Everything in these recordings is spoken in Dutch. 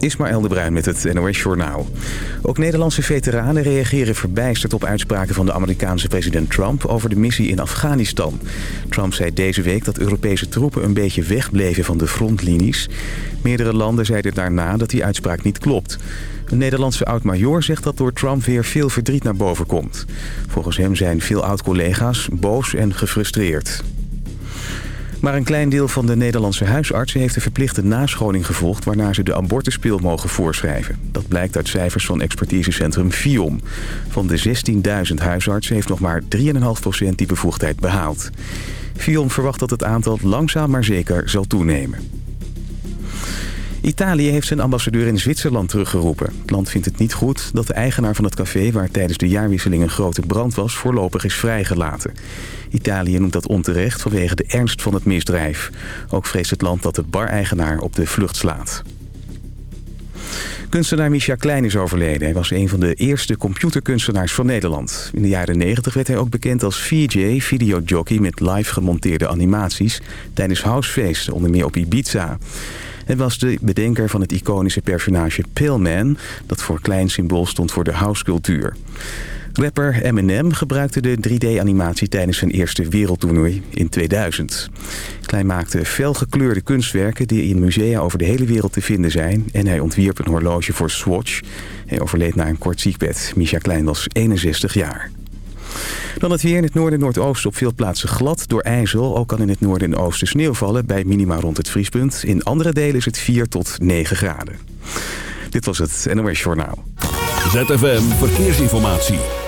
Ismaël de Bruin met het NOS Journaal. Ook Nederlandse veteranen reageren verbijsterd op uitspraken van de Amerikaanse president Trump over de missie in Afghanistan. Trump zei deze week dat Europese troepen een beetje wegbleven van de frontlinies. Meerdere landen zeiden daarna dat die uitspraak niet klopt. Een Nederlandse oud-major zegt dat door Trump weer veel verdriet naar boven komt. Volgens hem zijn veel oud-collega's boos en gefrustreerd. Maar een klein deel van de Nederlandse huisartsen heeft een verplichte nascholing gevolgd... waarna ze de abortuspil mogen voorschrijven. Dat blijkt uit cijfers van expertisecentrum FIOM. Van de 16.000 huisartsen heeft nog maar 3,5% die bevoegdheid behaald. FIOM verwacht dat het aantal langzaam maar zeker zal toenemen. Italië heeft zijn ambassadeur in Zwitserland teruggeroepen. Het land vindt het niet goed dat de eigenaar van het café... waar tijdens de jaarwisseling een grote brand was... voorlopig is vrijgelaten. Italië noemt dat onterecht vanwege de ernst van het misdrijf. Ook vreest het land dat de bar-eigenaar op de vlucht slaat. Kunstenaar Misha Klein is overleden. Hij was een van de eerste computerkunstenaars van Nederland. In de jaren 90 werd hij ook bekend als VJ, videojockey met live gemonteerde animaties... tijdens housefeesten, onder meer op Ibiza. Hij was de bedenker van het iconische personage Pillman... dat voor klein symbool stond voor de housecultuur. Rapper Eminem gebruikte de 3D-animatie tijdens zijn eerste wereldtoernooi in 2000. Klein maakte felgekleurde kunstwerken die in musea over de hele wereld te vinden zijn... en hij ontwierp een horloge voor Swatch. Hij overleed na een kort ziekbed. Misha Klein was 61 jaar. Dan het weer in het noorden en noordoosten op veel plaatsen glad door ijzel. Ook kan in het noorden en oosten sneeuw vallen bij minima rond het vriespunt. In andere delen is het 4 tot 9 graden. Dit was het NOS Journaal. ZFM Verkeersinformatie.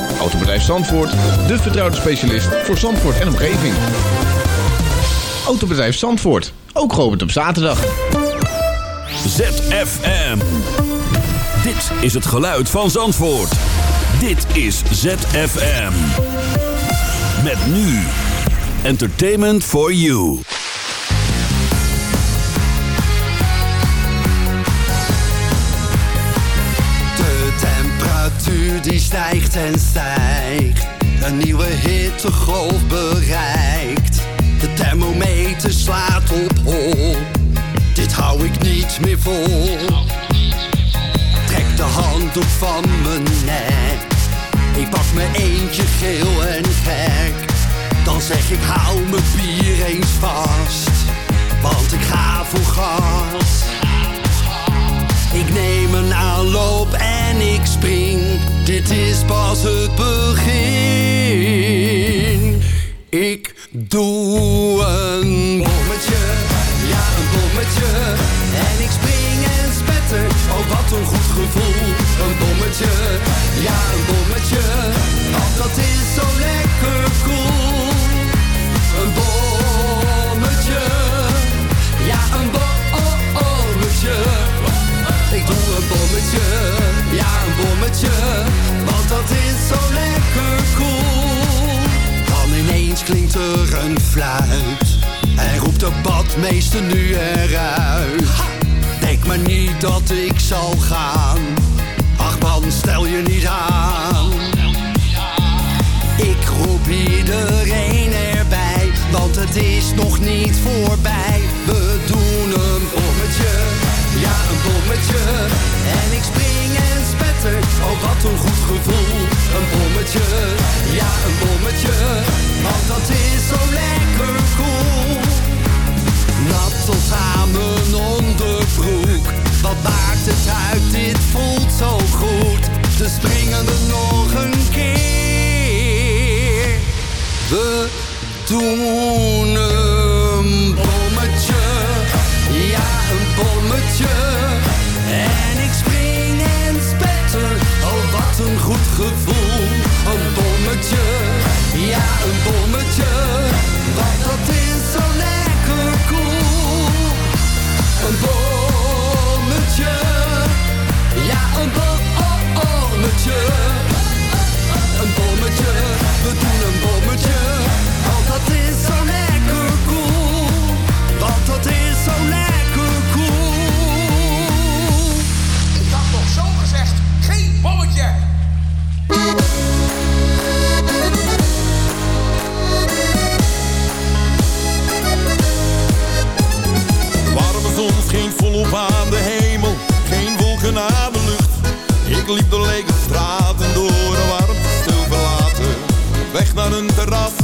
Autobedrijf Zandvoort, de vertrouwde specialist voor Zandvoort en omgeving. Autobedrijf Zandvoort, ook geopend op zaterdag. ZFM. Dit is het geluid van Zandvoort. Dit is ZFM. Met nu. Entertainment for you. Temperatuur die stijgt en stijgt. Een nieuwe hittegolf bereikt. De thermometer slaat op hol. Dit hou ik niet meer vol. Trek de handdoek van mijn nek. Ik pak me eentje geel en gek. Dan zeg ik hou mijn bier eens vast. Want ik ga voor gas. Ik neem een aanloop en ik spring. Dit is pas het begin. Ik doe een bommetje, ja een bommetje. En ik spring en spetter, oh wat een goed gevoel. Een bommetje, ja een bommetje. Want dat is zo lekker cool. Een bommetje, een bommetje, ja een bommetje, want dat is zo lekker cool. Dan ineens klinkt er een fluit en roept de badmeester nu eruit. Denk maar niet dat ik zal gaan, ach man stel je niet aan. Ik roep iedereen erbij, want het is nog niet voorbij. We doen een bommetje, bommetje. En ik spring en spetter, oh wat een goed gevoel. Een bommetje, ja een bommetje, want dat is zo lekker cool. Nat tot mijn onderbroek, wat maakt het uit, dit voelt zo goed. Dus springen we nog een keer. We doen bommetje. En ik spring en spetter, Al wat een goed gevoel. Een bommetje, ja een bommetje. Want dat is zo lekker cool. Een bommetje, ja een bommetje. Oh, oh, een bommetje, we doen een terras.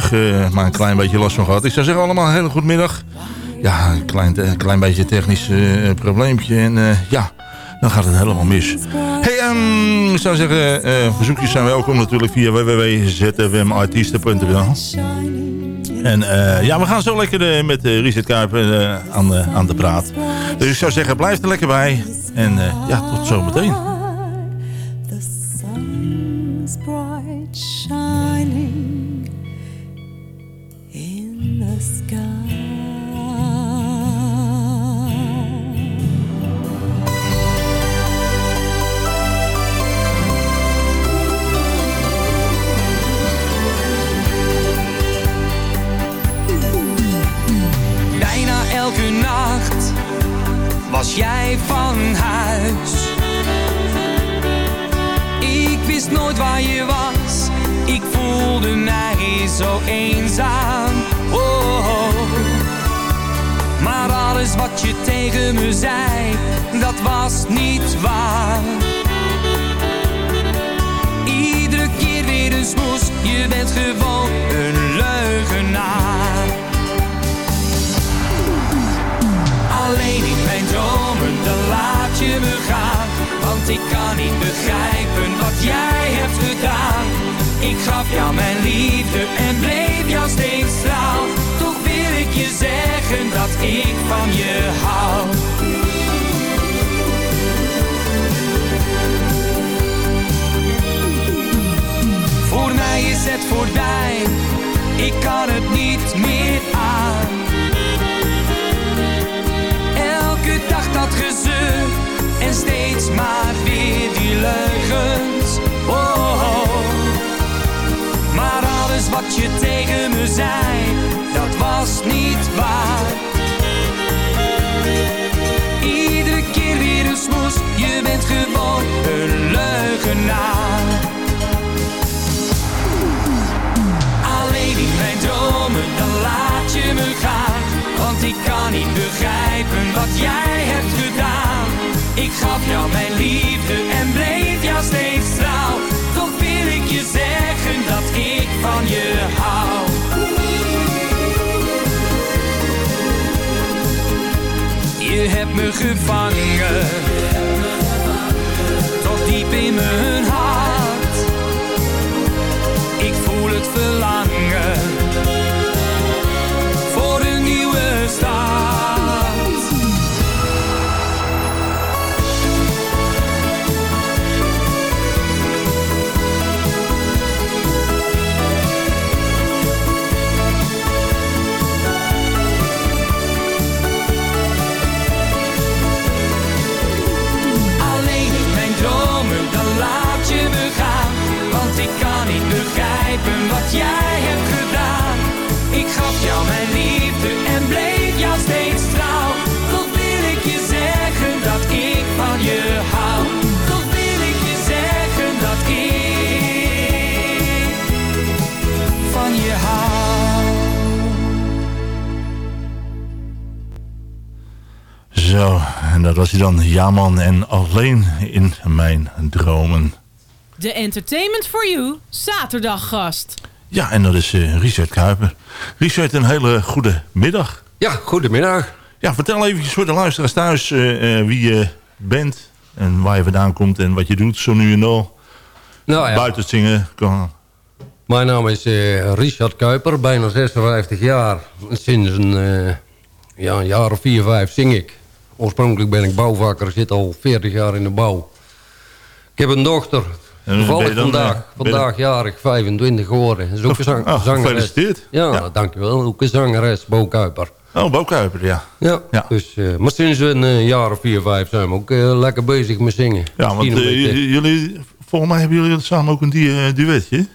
gelukkig eh, maar een klein beetje last van gehad. Ik zou zeggen allemaal een hele goed middag. Ja, een klein, eh, klein beetje technisch eh, probleempje. En ja, dan gaat het helemaal mis. Hey, ehm, ik zou zeggen, verzoekjes zijn welkom natuurlijk via www.zfmartiesten.nl En ja, we gaan zo lekker met uh, Richard aan, aan, de praat. Dus ik zou zeggen, blijf er lekker bij. En ja, tot zometeen. Ik kan niet begrijpen wat jij hebt gedaan. Ik gaf jou mijn liefde en bleef jou steeds trouw. Toch wil ik je zeggen dat ik van je hou. Voor mij is het voorbij, ik kan het niet meer aan. Steeds maar weer die leugens. Oh, oh. Maar alles wat je tegen me zei, dat was niet waar. Iedere keer weer een smoes, je bent gewoon een leugenaar. Alleen in mijn dromen, dan laat je me gaan. Want ik kan niet begrijpen wat jij hebt gedaan. Ik gaf jou mijn liefde en bleef jou steeds trouw. Toch wil ik je zeggen dat ik van je hou. Je hebt me gevangen, tot diep in mijn hart. Dat was hij dan. Jaman en alleen in mijn dromen. De Entertainment for You zaterdaggast. Ja, en dat is eh, Richard Kuiper. Richard, een hele goede middag. Ja, goedemiddag. Ja, vertel even voor de luisteraars thuis eh, eh, wie je bent en waar je vandaan komt en wat je doet zo nu en dan. Nou ja, Buiten het zingen. Kan. mijn naam is eh, Richard Kuiper, bijna 56 jaar. Sinds een, eh, ja, een jaar of 4, 5 zing ik. Oorspronkelijk ben ik bouwvakker, zit al 40 jaar in de bouw. Ik heb een dochter, toevallig vandaag, eh, vandaag jarig, 25 geworden. Is ook een zang, Oh, zangeres. gefeliciteerd. Ja, Ja. dankjewel. Ook een zangeres, Bo Kuiper. Oh, Bo Kuiper, ja. Ja, Ja. Dus, eh, maar sinds een eh, jaar of 4, 5 zijn we ook lekker bezig met zingen. Ja, want jullie, volgens mij hebben jullie samen ook een du- duetje.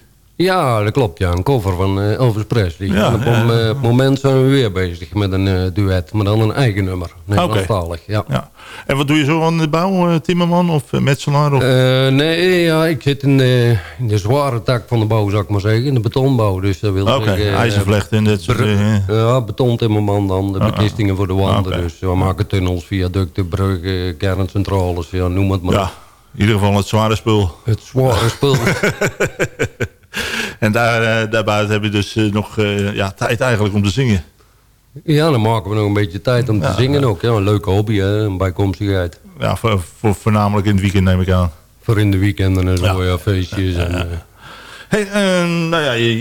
Ja, dat klopt. Ja. Een cover van eh, Elvis Presley. Ja, en op, ja. om, eh, op het moment zijn we weer bezig met een eh, duet. Maar dan een eigen nummer. Nederlandstalig, ja. Ja. En wat doe je zo aan de bouw, timmerman of metselaar? Of... Eh, nee, ja, ik zit in de, in de zware tak van de bouw, zou ik maar zeggen. In de betonbouw. Dus dat wil Oké, eh, ijzervlechten en dat soort... eh, ja, betontimmerman dan. De Ah, ah. bekistingen voor de wanden. Dus we maken tunnels, viaducten, bruggen, kerncentrales. Ja, noem het maar. ja, in ieder geval het zware spul. Het zware spul. En daar, eh, daarbuiten heb je dus eh, nog eh, ja, tijd eigenlijk om te zingen. ja, dan maken we nog een beetje tijd om te Ja, zingen ja. ook. Ja, een leuke hobby, hè, een bijkomstigheid. Ja, voor, voor, voornamelijk in het weekend neem ik aan. Voor in de weekenden en zo, Ja. feestjes. En, Hey, eh, nou ja, je,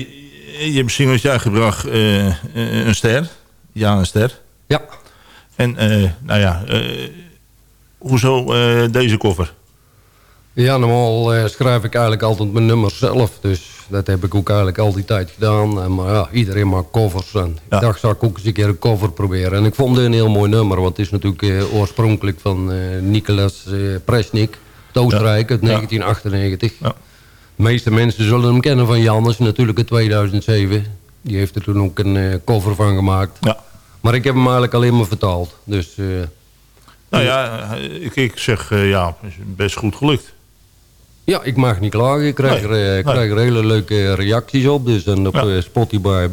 je hebt singeltje uitgebracht eh, een ster. Ja, een ster. Ja. En nou ja, hoezo deze koffer? Ja, normaal eh, schrijf ik eigenlijk altijd mijn nummers zelf. Dus dat heb ik ook eigenlijk al die tijd gedaan. En, maar ja, iedereen maakt covers. En Ja. ik dacht, zou ik ook eens een keer een cover proberen. En ik vond het een heel mooi nummer. Want het is natuurlijk eh, oorspronkelijk van eh Nicolas Presnik. uit Oostenrijk uit Ja. 1998. Ja. De meeste mensen zullen hem kennen van Jannes. Natuurlijk in 2007. Die heeft er toen ook een cover van gemaakt. Ja. Maar ik heb hem eigenlijk alleen maar vertaald. Dus... Nou ja, eh, ik, ik zeg ja, best goed gelukt. Ja, ik mag niet klagen. Ik krijg, Nee, er, eh, nee. krijg er hele leuke reacties op. Dus en op Ja. eh, Spotify,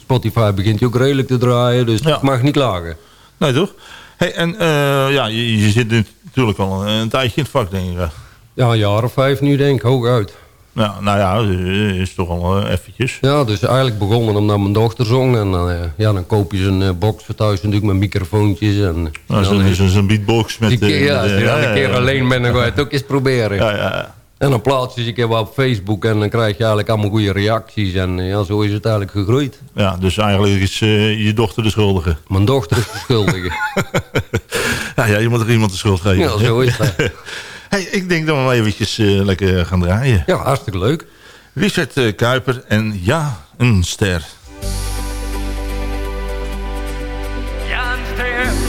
Spotify begint hij ook redelijk te draaien. Dus Ja. ik mag niet klagen. Nee, toch? Hey, en eh, ja, je, je zit natuurlijk al een, een tijdje in het vak, denk ik. Ja, een jaar of vijf nu denk ik, hooguit. Nou, nou ja, eh, is toch al eh, eventjes. Ja, dus eigenlijk begonnen omdat mijn dochter zong. En dan, eh, ja, dan koop je zo'n eh, box voor thuis natuurlijk met microfoontjes. En, Nou, Zo'n beatbox met... die keer, eh, ja, eh, ja, een keer ja, alleen bent, dan ga je het ook eens proberen. Ja, ja, ja. En dan plaats je ze een keer wat op Facebook en dan krijg je eigenlijk allemaal goede reacties. En ja, zo is het eigenlijk gegroeid. Ja, dus eigenlijk is eh, je dochter de schuldige. Mijn dochter is de schuldige. Ja, ja, je moet er iemand de schuld geven. Ja, zo is dat. hey, ik denk dat we maar eventjes eh, lekker gaan draaien. Ja, hartstikke leuk. Richard eh, Kuiper en ja, een ster. Ja, een ster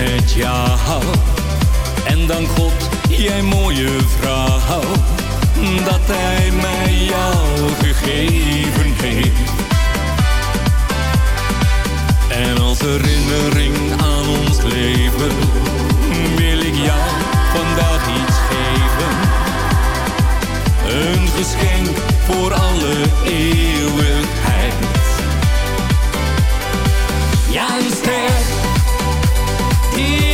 met jou. En dank God, jij mooie vrouw, dat hij mij jou gegeven heeft. En als herinnering aan ons leven, wil ik jou vandaag iets geven. Een geschenk voor alle eeuwigheid. Ja, een die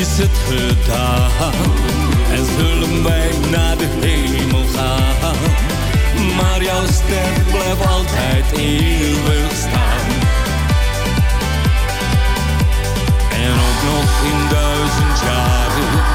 is het gedaan en zullen wij naar de hemel gaan. Maar jouw ster blijft altijd eeuwig staan. En ook nog in duizend jaren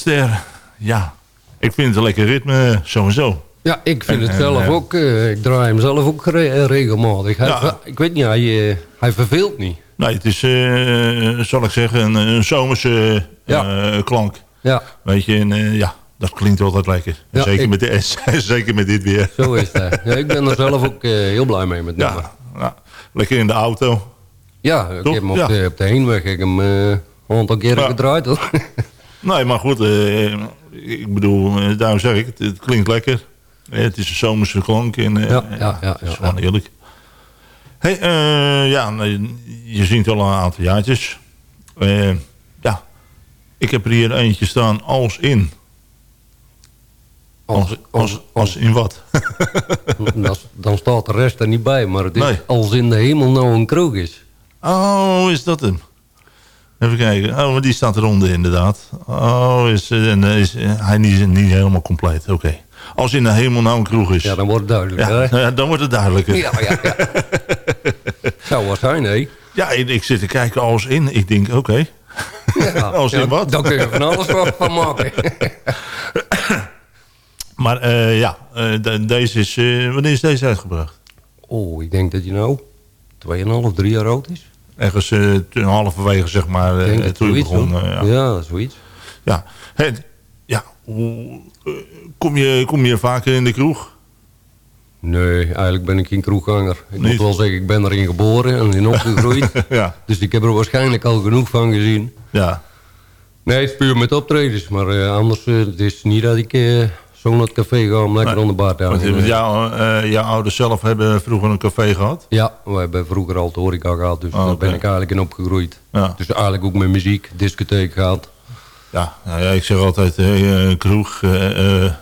ster. Ja, ik vind het een lekker ritme, sowieso. Ja, ik vind En- het zelf eh, ook. eh, ik draai hem zelf ook re- eh, regelmatig. Hij, Ja. Ik weet niet, hij, eh, hij verveelt niet. Nee, het is, eh, zal ik zeggen, een, een zomerse Ja. eh, klank. Ja, Weet je, en eh, ja, dat klinkt altijd lekker. Ja, zeker, ik- met de, zeker met dit weer. zo is het. ja, ik ben er zelf ook eh, heel blij mee met nummer. Ja, lekker in de auto. Ja, ik heb hem op, de, op de heenweg heb ik hem, eh, een aantal keren gedraaid hoor. Nee, maar goed, eh, ik bedoel, eh, daarom zeg ik, het, het klinkt lekker. Eh, het is een zomerse klank en Ja, ja, ja, het is gewoon eerlijk. Hey, ja, je ziet al een aantal jaartjes. Ja, ik heb er hier eentje staan als in. Als, als, als in wat? dan, dan staat de rest er niet bij, maar het is Nee. als in de hemel nou een kroeg is. Oh, is dat hem? Even kijken. Oh, maar die staat eronder inderdaad. Oh, is, eh, en, eh, is eh, hij niet, niet helemaal compleet. Oké. Als in de hemel nou een kroeg is. Ja, dan wordt het duidelijk. Ja, dan wordt het duidelijker. Ja, ja, ja. Zou wel zijn, hè? Ja, ik, ik zit te kijken als in. Ik denk, oké. Ja, als in wat? Daar kun je van alles van van maken. Maar ja, de- deze is... wanneer is deze uitgebracht? Oh, ik denk dat je nou 2,5, 3 jaar oud is. Ergens eh, halverwege, zeg maar, eh, het begon. eh, ja. Ja, zoiets. Ja. Het, ja. Kom, je, kom je vaker in de kroeg? Nee, eigenlijk ben ik geen kroegganger. Ik Niet? moet wel zeggen, ik ben erin geboren en in opgegroeid. ja. Dus ik heb er waarschijnlijk al genoeg van gezien. Ja. Nee, het is puur met optredens. Maar anders, eh, het is niet dat ik zo naar het café ga om lekker Nee. onder baard te Want, jouw, eh, jouw ouders zelf hebben vroeger een café gehad? Ja, we hebben vroeger al de horeca gehad, dus Oh, daar ben ik eigenlijk in opgegroeid. Ja. Dus eigenlijk ook met muziek, discotheek gehad. Ja, nou ja, ik zeg altijd eh, eh, kroeg, eh, eh, eh,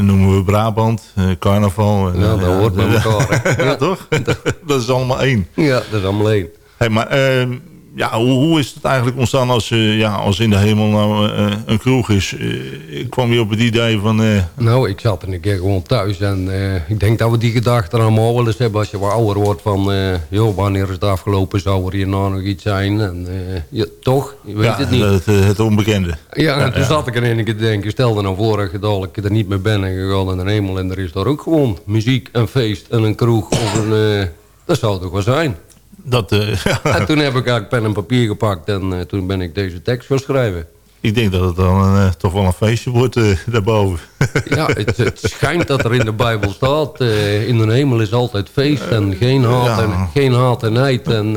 noemen we Brabant, eh, carnaval. Ja, eh, dat hoort bij elkaar. ja, toch? dat is allemaal één. Ja, dat is allemaal één. Hey, maar eh, ja, hoe, hoe is het eigenlijk ontstaan als, eh, ja, als in de hemel nou eh, een kroeg is? Eh, ik kwam je op het idee van... Nou, ik zat een keer gewoon thuis en ik denk dat we die gedachten allemaal wel eens hebben als je wat ouder wordt van, joh, wanneer is het afgelopen, zou er hierna nog iets zijn? En ja, toch, je weet ja, het niet. Het, het onbekende. Ja, en toen zat ik er een keer te denken, stel er nou voor dat dadelijk er niet meer bent en je gaat in de hemel en er is daar ook gewoon muziek, een feest en een kroeg of een... dat zou toch wel zijn? Dat, eh. En toen heb ik eigenlijk pen en papier gepakt en eh, toen ben ik deze tekst gaan schrijven. Ik denk dat het dan eh, toch wel een feestje wordt eh, daarboven. Ja, het, het schijnt dat er in de Bijbel staat... in de hemel is altijd feest en geen haat, Ja. en, geen haat en nijd. En,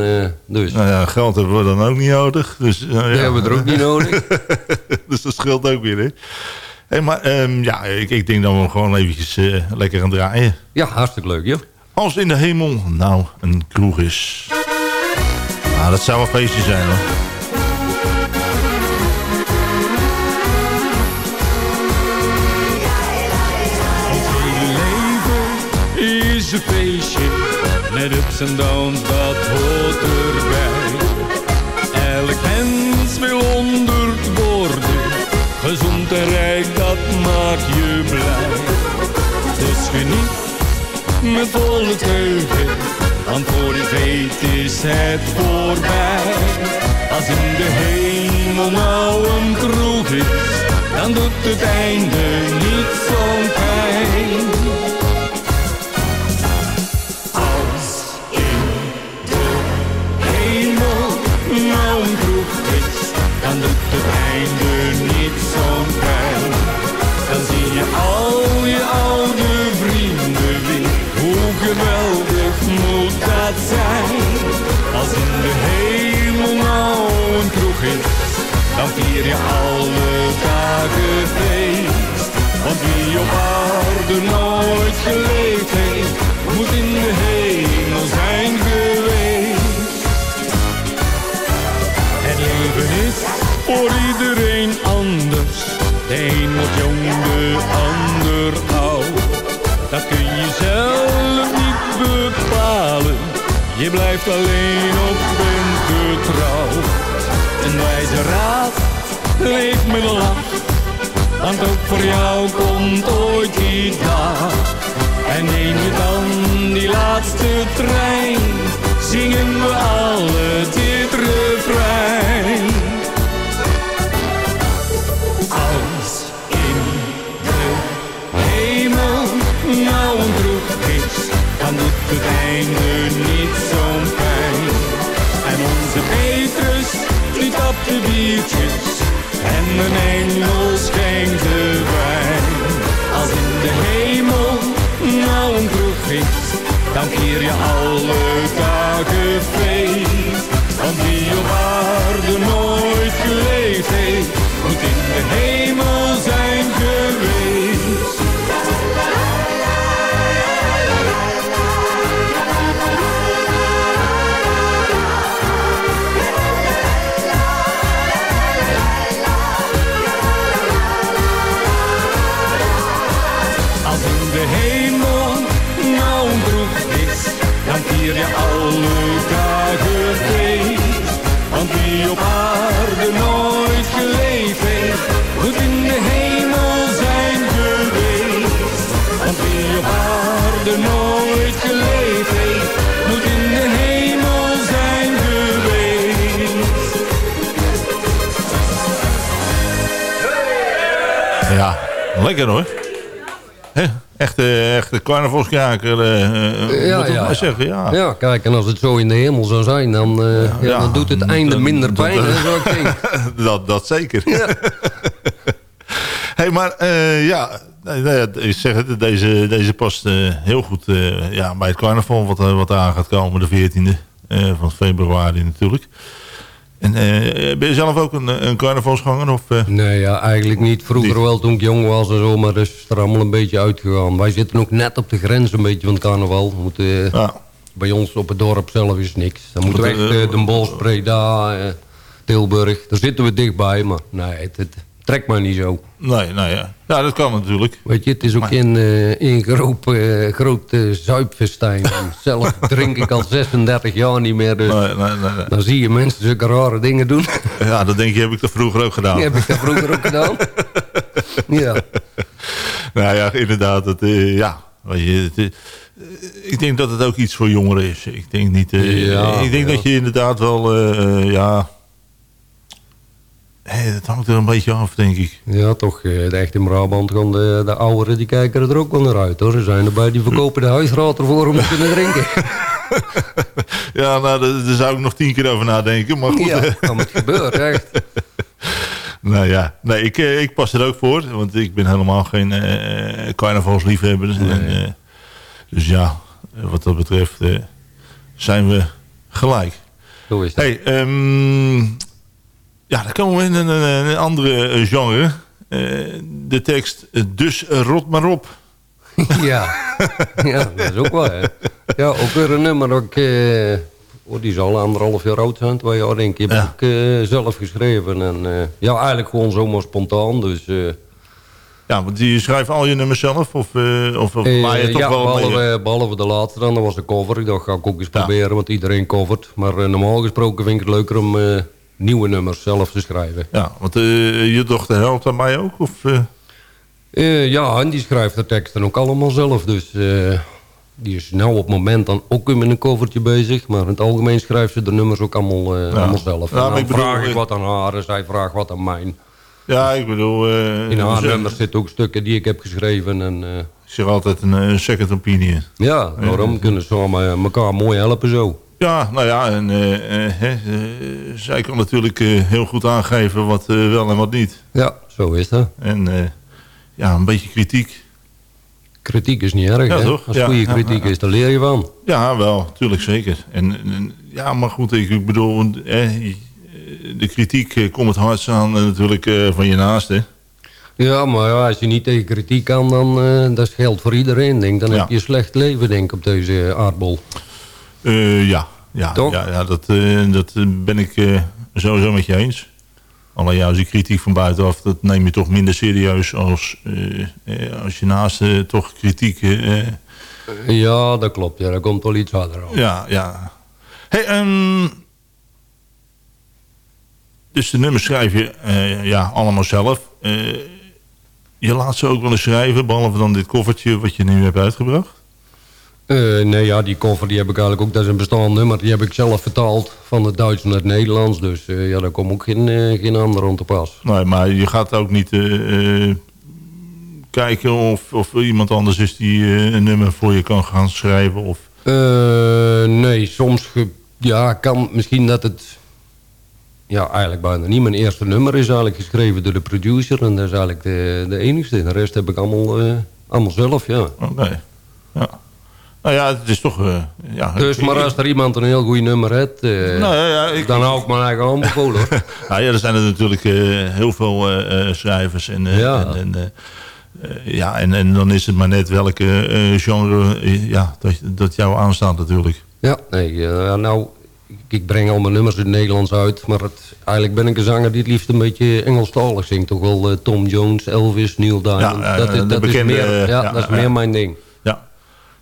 dus nou ja, geld hebben we dan ook niet nodig. Dus, ja. hebben we er ook niet nodig. dus dat scheelt ook weer, hè? Hey, maar ehm, ja, ik, ik denk dat we hem gewoon eventjes lekker gaan draaien. Ja, hartstikke leuk, joh. Als in de hemel nou een kroeg is. Nou, dat zou een feestje zijn, hoor. leven is een feestje. Met ups en downs, dat hoort erbij. Elk mens wil honderd worden. Gezond en rijk, dat maakt je blij. Dus geniet met volle teugen. Want voor je weet is het voorbij. Als in de hemel nou een kroeg is, dan doet het einde niet zo'n pijn. Lekker hoor. Hè? Echte, echte carnavalskraker, eh, eh, Ja, ja, zeggen. Ja. Ja, kijk, en als het zo in de hemel zou zijn, dan, eh, ja, ja, dan doet het einde minder dat- pijn, hè, zou ik denken. dat, dat zeker. hey, maar ja, ik zeg het, deze, deze past heel goed ja, bij het carnaval wat, wat aan gaat komen, de 14e eh, van februari natuurlijk. En eh, ben je zelf ook een, een carnavalsganger? Of, eh? Nee, ja, eigenlijk niet. Vroeger wel toen ik jong was en zo, maar dat is er allemaal een beetje uitgegaan. Wij zitten ook net op de grens een beetje van het carnaval. We moeten, eh, Bij ons op het dorp zelf is niks. Dan moeten we echt eh, eh, Den Bosch, Breda, eh, Tilburg. Daar zitten we dichtbij, maar nee, het, het trekt mij niet zo. Nee, nee, ja. ja, dat kan natuurlijk. Weet je, het is ook Maar- in, eh in groot, groot eh, zuipfestijn. Zelf drink ik al 36 jaar niet meer, dus Nee, nee, nee, dan zie je mensen zulke rare dingen doen. Ja, dat denk je, heb ik dat vroeger ook gedaan. Heb ik dat vroeger ook gedaan. Ja. Nou ja, inderdaad. Het, eh, ja, weet je, het, ik denk dat het ook iets voor jongeren is. Ik denk, niet, Ja, ik denk ja. dat je inderdaad wel, ja... Hey, dat hangt er een beetje af, denk ik. Ja, toch. eh, De echt in Brabant gaan de, de ouderen, die kijken er ook wel naar uit, hoor. Er zijn erbij die verkopen de huisraad ervoor om te kunnen drinken. Ja, nou, daar, zou ik nog tien keer over nadenken. Maar goed, Ja, kan het gebeuren, echt. nou ja, nee, ik, eh, ik pas er ook voor. Want ik ben helemaal geen eh carnavalsliefhebber. En, dus ja, wat dat betreft zijn we gelijk. Zo is het. Hey, ehm, ja, dan komen we in een, andere eh, genre. Eh, de tekst, dus rot maar op. Ja. ja, dat is ook wel. Ja, ook weer een nummer dat ik... oh, die zal anderhalf jaar oud zijn, twee jaar denk ik. Heb Ja. ik zelf geschreven. En ja, eigenlijk gewoon zomaar spontaan, dus... Ja, want je schrijft al je nummers zelf? Of, of, of je toch ja, wel behalve, behalve de laatste dan, dat was de cover. Ik dacht, ga ik ook eens Ja. proberen, want iedereen covert. Maar normaal gesproken vind ik het leuker om nieuwe nummers zelf te schrijven. Ja, want eh, je dochter helpt aan mij ook? Of, eh? Eh, ja, en die schrijft de teksten ook allemaal zelf. Dus die is nou op het moment dan ook weer met een covertje bezig. Maar in het algemeen schrijft ze de nummers ook allemaal, allemaal zelf. Ja, dan ik bedoel, vraag ik wat aan haar en zij vraagt wat aan mij. Ja, ik bedoel... In haar nummers zitten ook stukken die ik heb geschreven. En, eh, Ik zeg altijd een second opinion. ja, daarom kunnen ze elkaar mooi helpen zo. Ja, nou ja, en eh, eh, eh, zij kan natuurlijk heel goed aangeven wat wel en wat niet. Ja, zo is dat. En ja, een beetje kritiek. Kritiek is niet erg, Ja, hè? toch? Als Ja, goede kritiek ja. is, daar leer je van. Ja, wel, tuurlijk zeker. En, en- ja, maar goed, ik, ik bedoel, eh, de kritiek komt het hardst aan natuurlijk eh, van je naaste. Ja, maar als je niet tegen kritiek kan, dan dat geldt voor iedereen. Denk. Dan heb je een slecht leven, denk ik, op deze aardbol. Eh, ja, ja, Toch? ja, ja dat, eh, dat eh, ben ik sowieso met je eens. Alleen ja, als je kritiek van buitenaf, dat neem je toch minder serieus als, als je naast toch kritiek... Ja, dat klopt. Ja, dat komt wel iets harder aan. ja, ja. Hey, ehm, dus de nummers schrijf je ja, allemaal zelf. Je laat ze ook wel eens schrijven, behalve dan dit koffertje wat je nu hebt uitgebracht. Eh, nee, ja, die cover die heb ik eigenlijk ook. Dat is een bestaand nummer. Die heb ik zelf vertaald van het Duits naar het Nederlands. Dus eh, ja, daar komt ook geen, eh, geen ander om te pas. Nee, maar je gaat ook niet kijken of, of er iemand anders is die een nummer voor je kan gaan schrijven. Of... Nee, soms ja, kan misschien dat het... Ja, eigenlijk bijna niet. Mijn eerste nummer is eigenlijk geschreven door de producer. En dat is eigenlijk de, de enigste. De rest heb ik allemaal, allemaal zelf, ja. Oké, ja. Nou ja, het is toch... eh, ja, Dus, maar als er iemand een heel goed nummer heeft... eh, Nou ja, ja, ik- dan hou ik mijn eigen aanbevolen. Nou ja, er zijn er natuurlijk eh, heel veel schrijvers. En, Ja. en, en, ja, en, en dan is het maar net welke genre ja, dat, dat jou aanstaat natuurlijk. Ja, nee, nou, ik, breng al mijn nummers in het Nederlands uit. Maar het, eigenlijk ben ik een zanger die het liefst een beetje Engelstalig zingt. Toch wel Tom Jones, Elvis, Neil Diamond. Ja, dat is, dat bekende, is, meer, ja, dat is meer mijn ding.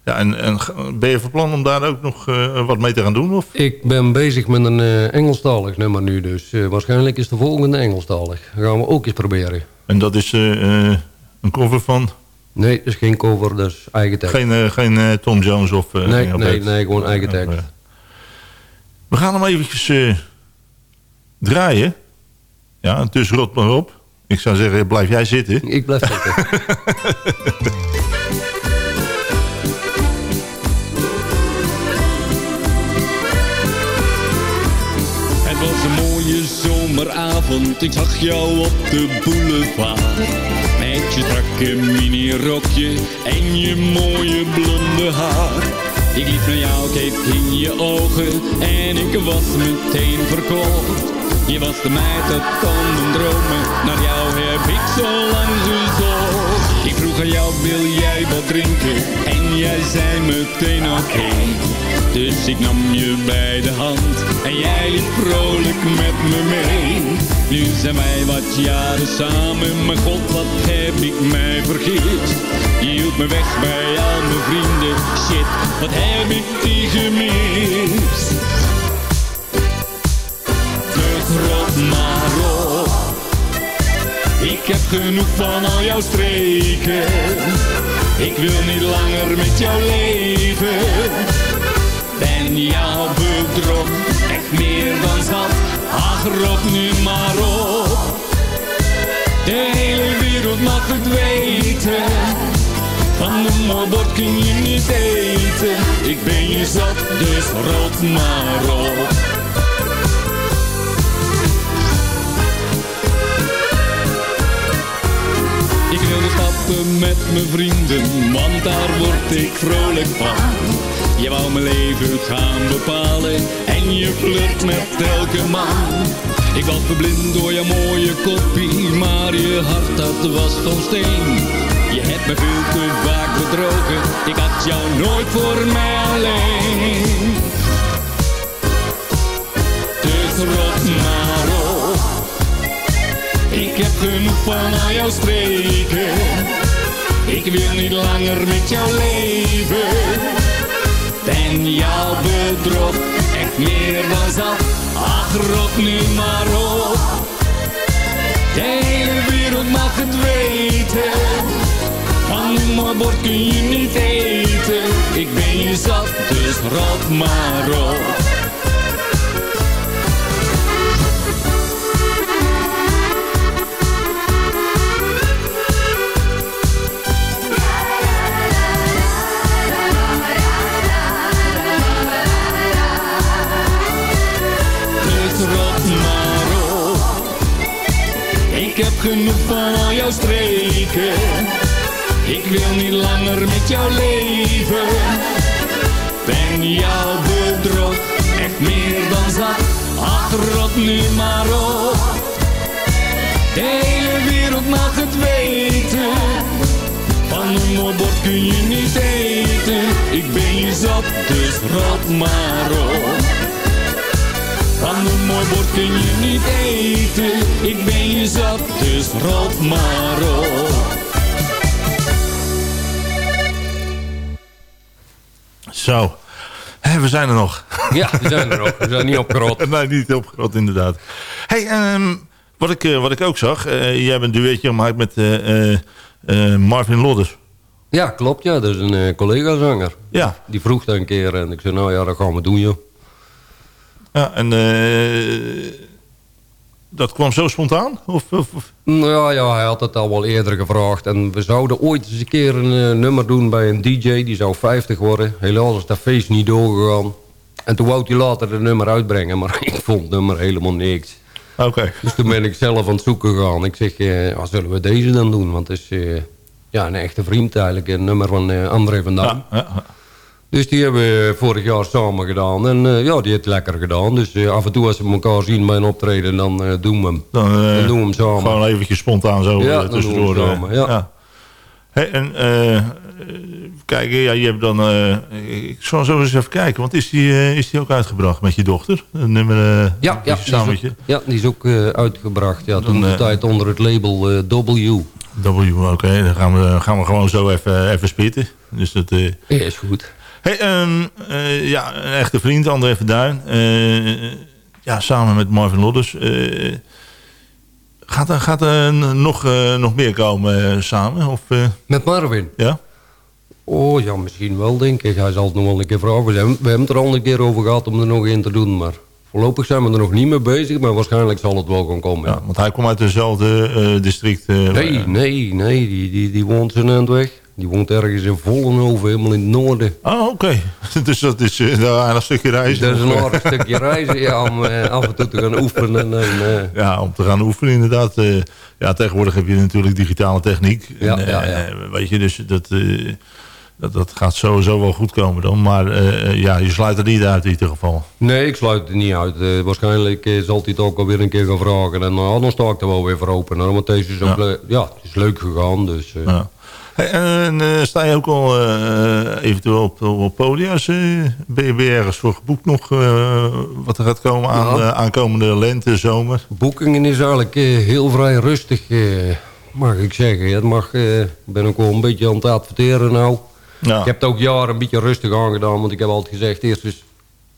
Ja, en, en ben je van plan om daar ook nog eh, wat mee te gaan doen? Of? Ik ben bezig met een eh Engelstalig nummer nu, dus eh, waarschijnlijk is de volgende Engelstalig. Dat gaan we ook eens proberen. En dat is een cover van? Nee, dat is geen cover, dat is eigen tekst. Geen, geen Tom Jones of... nee, nee, nee, gewoon eigen tekst. We gaan hem eventjes draaien. Ja, dus rot maar op. Ik zou zeggen, blijf jij zitten. Ik blijf zitten. ik zag jou op de boulevard. Met je strakke mini-rokje en je mooie blonde haar. Ik liep naar jou, keek in je ogen en ik was meteen verkocht. Je was de meid dat kon mijn dromen, naar jou heb ik zo lang gezocht. Ik vroeg aan jou, wil jij wat drinken? En jij zei meteen oké. Dus ik nam je bij de hand en jij liep vrolijk met me mee. Nu zijn wij wat jaren samen, maar god wat heb ik mij vergist. Je hield me weg bij al mijn vrienden, shit wat heb ik die gemist. Dus rot maar ik heb genoeg van al jouw streken. Ik wil niet langer met jou leven ben jouw bedrog echt meer dan zat. Rot nu maar op. De hele wereld mag het weten. Van een moordbord kun je niet eten. Ik ben je zat, dus rot maar op. Ik wilde stappen met mijn vrienden, want daar word ik vrolijk van. Je wou mijn leven gaan bepalen en je flirt met elke man. Ik was verblind door je mooie koppie, maar je hart dat was van steen. Je hebt me veel te vaak bedrogen, ik had jou nooit voor mij alleen. Dus rot maar op, ik heb genoeg van al jouw streken. Ik wil niet langer met jou leven ben jouw bedrog echt meer dan zat. Ach, rot nu maar op. De hele wereld mag het weten. Van mooi bord kun je niet eten. Ik ben je zat, dus rot maar op. genoeg van al jouw streken. Ik wil niet langer met jou leven. Ben jouw bedrog echt meer dan zat. Ach, rot nu maar op. De hele wereld mag het weten. Van een mooi kun je niet eten. Ik ben je zat, dus rot maar op. Van een mooi bord kun je niet eten. Ik ben je zat, dus rot maar op. Zo. Hé, we zijn er nog. Ja, we zijn er nog. We zijn niet opgerot. nee, niet opgerot inderdaad. hey, ehm, wat, ik, eh, wat ik ook zag. eh, jij hebt een duetje gemaakt met eh, Marvin Lodders. Ja, klopt. Ja, dat is een eh, collega-zanger. Ja. Die vroeg dat een keer en ik zei, nou ja, dat gaan we doen, joh. Ja, en eh, dat kwam zo spontaan? Of, of, of- Nou ja, ja, hij had het al wel eerder gevraagd. En we zouden ooit eens een keer een eh, nummer doen bij een DJ. Die zou 50 worden. Helaas is dat feest niet doorgegaan. En toen wou hij later het nummer uitbrengen. Maar ik vond het nummer helemaal niks. Oké. Dus toen ben ik zelf aan het zoeken gegaan. Ik zeg, eh, wat zullen we deze dan doen? Want het is eh, ja, een echte vriend eigenlijk. Een nummer van eh, André van Dam. Ja, ja. Dus die hebben we vorig jaar samen gedaan. En eh, ja, die heeft het lekker gedaan. Dus eh, af en toe als we elkaar zien bij een optreden, dan eh, doen we hem. Dan, Dan doen we hem samen. Gewoon eventjes spontaan zo Ja, dan doen we tussendoor. samen, ja. Hey, en kijk, ja, je hebt dan... ik zal zo eens even kijken, want is die, is die ook uitgebracht met je dochter? Een nummer, Ja, ja, is die samen is met ook, je? ja, die is ook uitgebracht. Ja, toen de tijd onder het label W. W, oké, dan gaan we, gaan we gewoon zo even, even spitten. Dus dat... Ja, is goed. Hey, ehm, eh, ja, een echte vriend, André Verduin. Eh ja, samen met Marvin Lodders. eh, gaat er, gaat er nog, nog meer komen samen? Of, Met Marvin? Ja. Oh ja, misschien wel, denk ik. Hij zal het nog wel een keer vragen. We hebben, we hebben het er al een keer over gehad om er nog in te doen. Maar voorlopig zijn we er nog niet mee bezig. Maar waarschijnlijk zal het wel gaan komen. Ja. Want hij komt uit dezelfde district. Nee, nee, nee. Die, die, die woont zijn eind weg. Die woont ergens in Vollenhoven, helemaal in het noorden. Oh, oké. dus dat is uh, een stukje reizen. Dat is een aardig stukje reizen, ja, om eh, af en toe te gaan oefenen. En, eh, Ja, om te gaan oefenen inderdaad. Eh, ja, tegenwoordig heb je natuurlijk digitale techniek. Ja, En, ja, eh, ja. Weet je, dus dat, eh, dat, dat gaat sowieso wel goed komen dan. Maar eh, ja, je sluit er niet uit in ieder geval. Nee, ik sluit het niet uit. Eh, waarschijnlijk eh, zal hij het ook alweer een keer gaan vragen. En uh, dan sta ik er wel weer voor open. Want deze is ook Ja. het is leuk gegaan. Dus, eh, Ja. En eh, sta je ook al eh, eventueel op, op podia's? eh, ben, je, ergens voor geboekt nog wat er gaat komen aan Ja. de aankomende lente, zomer? Boekingen is eigenlijk heel vrij rustig, mag ik zeggen. Het mag, ik ben ook wel een beetje aan het adverteren nou. Ja. Ik heb het ook jaren een beetje rustig aangedaan. Want ik heb altijd gezegd, eerst is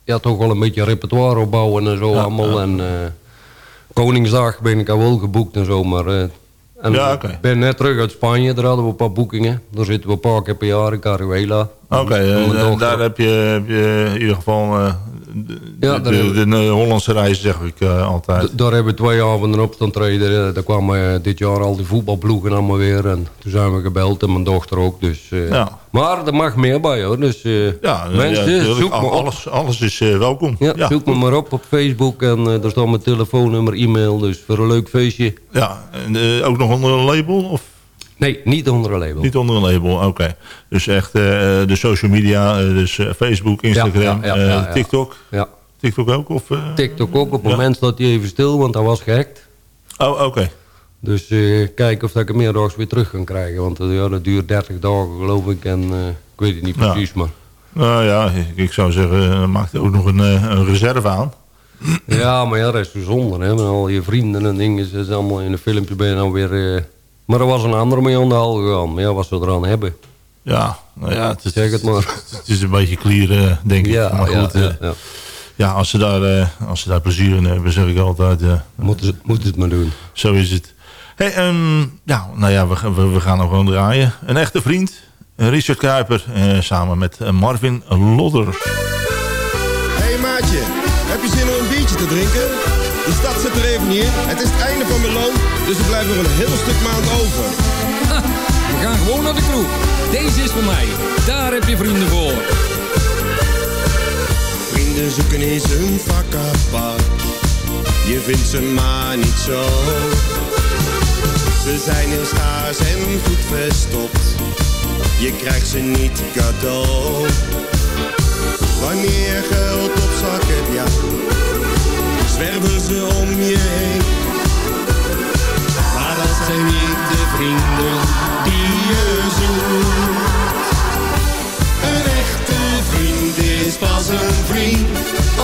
ja, toch wel een beetje repertoire opbouwen en zo Ja, allemaal. En Koningsdag ben ik al wel geboekt en zo. Maar en Ja, ben net terug uit Spanje. Daar hadden we een paar boekingen. Daar zitten we een paar keer per jaar in Caruela. Oké, eh, daar heb je, heb je in ieder geval de, Ja, de, de, Hollandse reis, zeg ik eh, altijd. Daar hebben we twee avonden op staan treden. Eh, Daar kwamen eh, dit jaar al die voetbalploegen allemaal weer. En toen zijn we gebeld en mijn dochter ook. Dus, Ja. Maar er mag meer bij hoor. Dus Ja, mensen, ja, zoek me op. alles, alles is welkom. Ja, Zoek me maar op op Facebook. En daar staat mijn telefoonnummer, e-mail. Dus voor een leuk feestje. Ja, en, ook nog onder een label? Of Nee, niet onder een label. niet onder een label? Oké. Dus echt eh, de social media, eh, dus eh, Facebook, Instagram, ja, ja, eh, ja, ja. TikTok. Ja. TikTok ook? Of, eh? TikTok ook. Op het moment staat hij even stil, want hij was gehackt. Oh, oké. Dus eh kijken of dat ik hem meerdaags weer terug kan krijgen. Want eh, ja, dat duurt 30 dagen geloof ik. En eh, ik weet het niet precies, maar... Nou ja, ik, zou zeggen, eh, maak er ook nog een, eh, een reserve aan. Ja, maar ja, dat is zo zonde. Hè? Met al je vrienden en dingen. Ze zijn allemaal in de filmpje ben je dan weer... eh, Maar er was een andere mee aan de haal gegaan. Maar ja, wat ze eraan hebben. Ja, nou ja, het is, Zeg het maar. Het is een beetje klieren, denk ik. Ja, maar ja, goed, eh, ja, ja. ja, als, ze daar, eh, als ze daar plezier in hebben, zeg ik altijd. ja. Moeten ze moeten het maar doen. Zo is het. Hey, ehm, ja, nou ja, we, gaan- we, we gaan nog gewoon draaien. Een echte vriend, eh, Richard Kuiper, eh, samen met eh, Marvin Lodder. Hé hey maatje, heb je zin om een biertje te drinken? De stad zit er even niet in. Het is het einde van mijn loon, dus er blijft nog een heel stuk maand over. We gaan gewoon naar de kroeg. Deze is voor mij. Daar heb je vrienden voor. Vrienden zoeken is een vak apart. Je vindt ze maar niet zo. Ze zijn heel schaars en goed verstopt. Je krijgt ze niet cadeau. Wanneer geld op zak hebt, ja, zwerven ze om je heen. Maar dat zijn niet de vrienden die je zoekt. Een echte vriend is pas een vriend,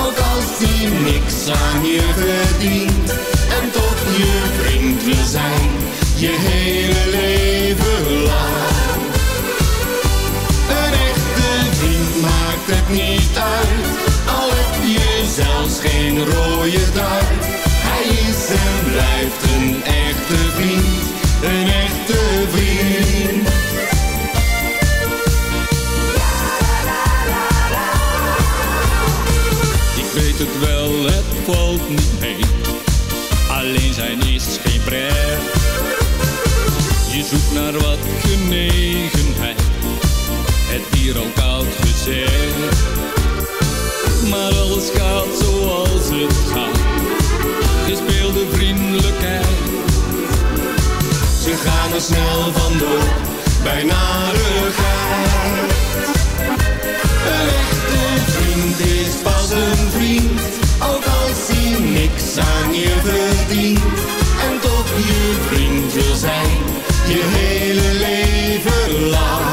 ook als die niks aan je verdient. En tot je vriend wil zijn, je hele leven lang. Een echte vriend maakt het niet uit, geen rode duit. Hij is en blijft een echte vriend, een echte vriend. Ik weet het wel, het valt niet mee. Alleen zijn is geen pret. Je zoekt naar wat genegenheid. Het hier al koud gezet. Maar alles gaat zoals het gaat. Gespeelde vriendelijkheid. Ze gaan er snel vandoor, bij narigheid. Een echte vriend is pas een vriend, ook als hij niks aan je verdient. En toch je vriend wil zijn, je hele leven lang.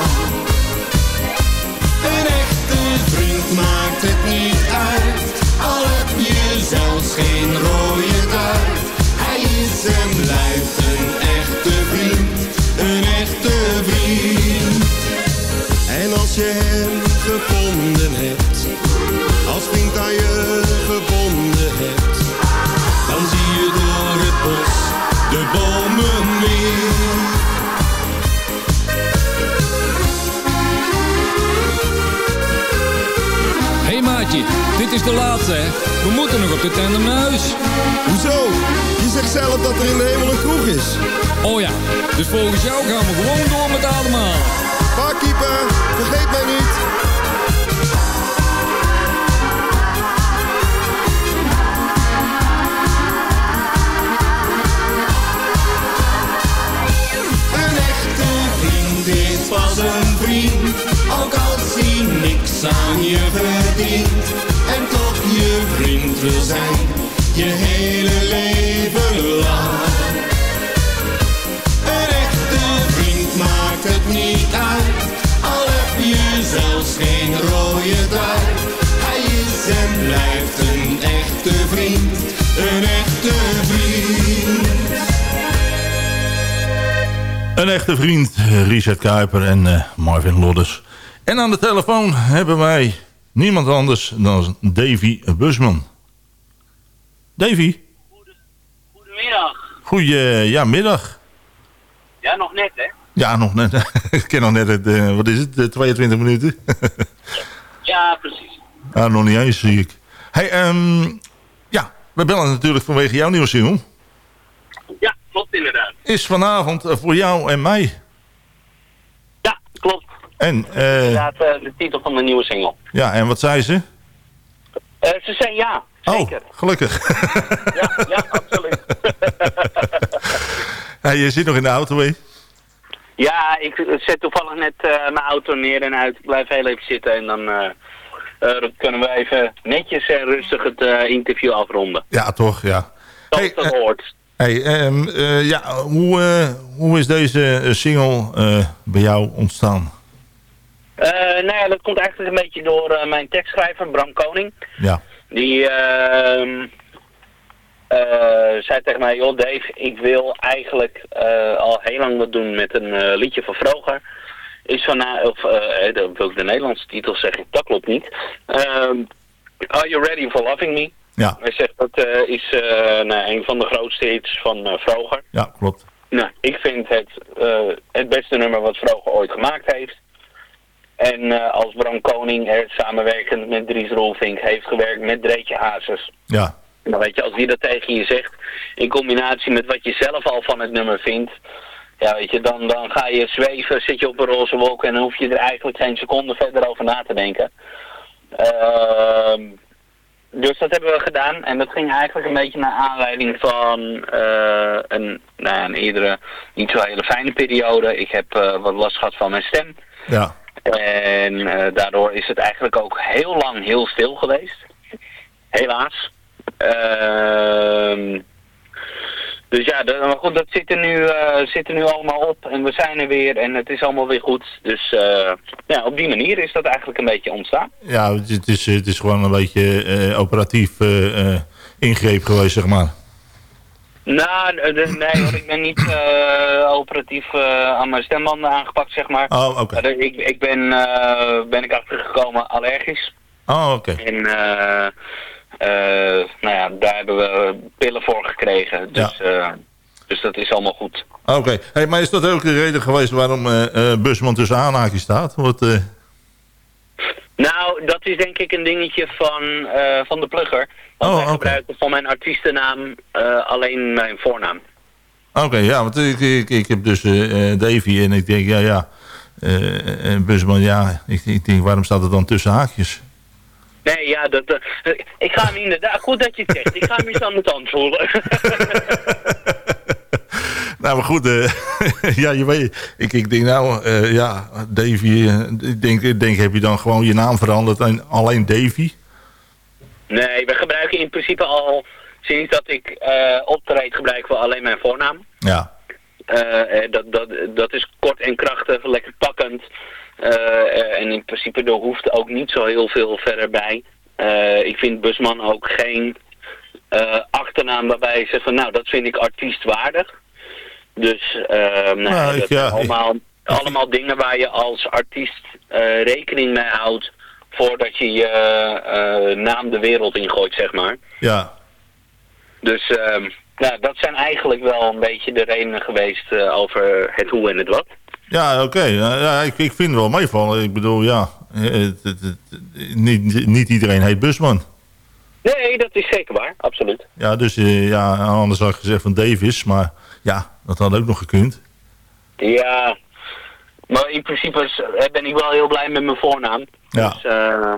Een echte vriend maakt het niet uit, al heb je zelfs geen rode duit. Hij is en blijft hè. We moeten nog op de tandem naar huis. Hoezo? Je zegt zelf dat er in de hemel een kroeg is. Oh ja, dus volgens jou gaan we gewoon door met ademhalen. Barkeeper, vergeet mij niet. Een echte vriend is pas een vriend, ook als hij niks aan je verdient. En toch je vriend wil zijn, je hele leven lang. Een echte vriend maakt het niet uit, al heb je zelfs geen rode trui. Hij is en blijft een echte vriend, een echte vriend. Een echte vriend, Richard Kuiper en eh, Marvin Lodders. En aan de telefoon hebben wij niemand anders dan Davy Busman. Davy? Goedemiddag. Goeie ja, middag. Ja, nog net, hè? Ja, nog net. Ik ken nog net het, eh, wat is het, eh, 22 minuten? Ja, precies. ah, nog niet eens, zie ik. Hey, ehm, ja, we bellen natuurlijk vanwege jouw nieuwe single. Ja, klopt inderdaad. Is vanavond eh, voor jou en mij. Ja, klopt. En, eh, Inderdaad, eh, de titel van de nieuwe single. ja, en wat zei ze? Eh, ze zei ja, zeker. Oh, gelukkig. Ja, ja, absoluut. hey, je zit nog in de auto, hè? ja, ik zet toevallig net mijn auto neer en uit. Ik blijf heel even zitten en dan kunnen we even netjes en rustig het interview afronden. Ja, toch, ja. Dat hoort. Hey, ehm, eh, ja, hoe, hoe is deze single bij jou ontstaan? Eh, nou ja, dat komt eigenlijk een beetje door eh, mijn tekstschrijver, Bram Koning. Ja. Die ehm, eh, zei tegen mij, joh Dave, ik wil eigenlijk al heel lang wat doen met een liedje van Vroger. Is van, of eh, dat wil ik de Nederlandse titel zeggen, dat klopt niet. Ehm, Are You Ready for Loving Me? Ja. Hij zegt dat is nou, een van de grootste hits van Vroger. Ja, klopt. Nou, ik vind het het beste nummer wat Vroger ooit gemaakt heeft. En eh, als Bram Koning er samenwerkend met Dries Rolfink heeft gewerkt met Dreetje Hazes. Ja. Dan weet je, als die dat tegen je zegt, in combinatie met wat je zelf al van het nummer vindt, ja weet je, dan, dan ga je zweven, zit je op een roze wolk en dan hoef je er eigenlijk geen seconde verder over na te denken. Ehm, dus dat hebben we gedaan en dat ging eigenlijk een beetje naar aanleiding van eh, een, nou ja, een eerdere niet zo hele fijne periode. Ik heb eh, wat last gehad van mijn stem. Ja. En eh, daardoor is het eigenlijk ook heel lang heel stil geweest. Helaas. Ehm, dus ja, maar goed, dat zit er, nu, eh, zit er nu allemaal op. En we zijn er weer en het is allemaal weer goed. Dus eh, ja, op die manier is dat eigenlijk een beetje ontstaan. Ja, het is, het is gewoon een beetje operatief ingreep geweest, zeg maar. Nou, nee hoor, ik ben niet eh, operatief eh, aan mijn stembanden aangepakt, zeg maar. Oh, oké. Ik, ik ben, eh, ben ik achtergekomen allergisch. Oh, oké. En nou ja, daar hebben we pillen voor gekregen. Dus, eh, dus dat is allemaal goed. Oké. Hey, maar is dat ook de reden geweest waarom Busman tussen aanhaakjes staat? Eh, Nou, dat is denk ik een dingetje van, van de plugger. Want Oh, wij gebruiken van mijn artiestennaam eh, alleen mijn voornaam. Oké, ja, want ik, ik, ik heb dus eh, eh, Davy en ik denk, ja, ja, Busman, ja, ik, ik denk, waarom staat het dan tussen haakjes? Nee, ja, dat, ik ga hem inderdaad, goed dat je het zegt, ik ga hem eens aan de tand voelen. Nou, maar goed, ja, je weet, ik, ik denk nou, ja, Davy, ik, denk, ik denk, heb je dan gewoon je naam veranderd en alleen Davy? Nee, we gebruiken in principe al, sinds dat ik eh optreed, gebruiken we alleen mijn voornaam. Ja. Eh, eh, dat, dat, dat is kort en krachtig, lekker pakkend. En in principe er hoeft ook niet zo heel veel verder bij. Ik vind Busman ook geen achternaam waarbij je zegt van nou dat vind ik artiestwaardig. Dus nou, Nou, ik- dat ja, ik- allemaal, allemaal dingen waar je als artiest rekening mee houdt voordat je je eh, naam de wereld ingooit zeg maar. Ja. Dus ehm, Nou, dat zijn eigenlijk wel een beetje de redenen geweest eh, over het hoe en het wat. Ja, oké. Ja, ik, ik vind het wel meevallen. Ik bedoel, ja, het, het, het, niet, niet iedereen heet busman. Nee, dat is zeker waar. Absoluut. Ja, dus uh, ja, anders had ik gezegd van Davis. Maar ja, dat had ook nog gekund. Ja, maar in principe ben ik wel heel blij met mijn voornaam. Ja. Dus, uh,